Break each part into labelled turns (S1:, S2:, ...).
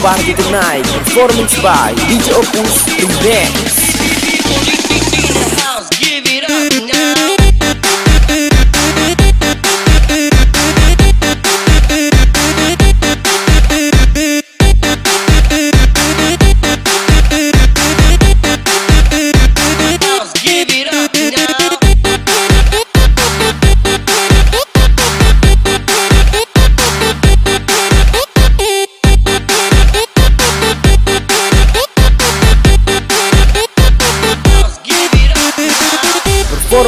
S1: Party the Night, performance by DJ Opus
S2: Band.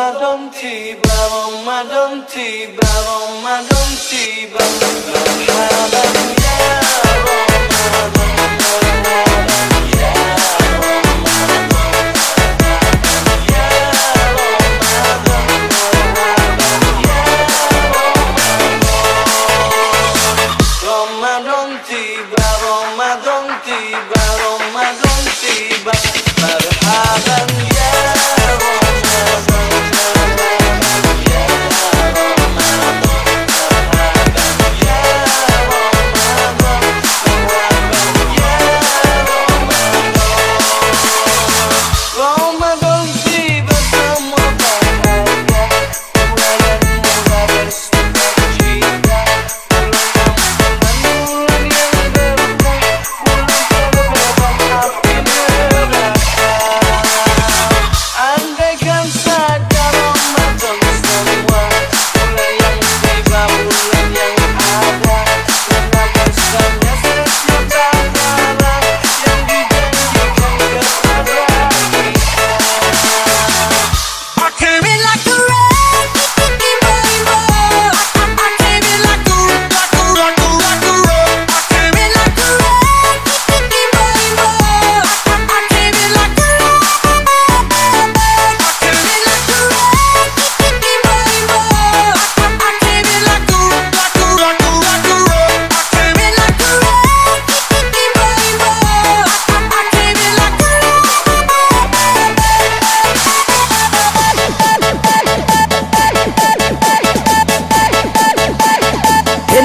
S3: Madonti, bravo Madonti, bravo Madonti, bravo Madonti, bravo.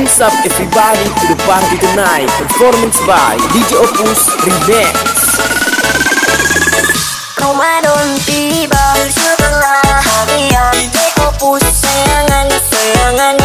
S4: Hands up everybody to the party tonight. Performance by DJ Opus Remix.
S3: Ramadan tiba, syukurlah harian DJ Opus, sayangan, sayangan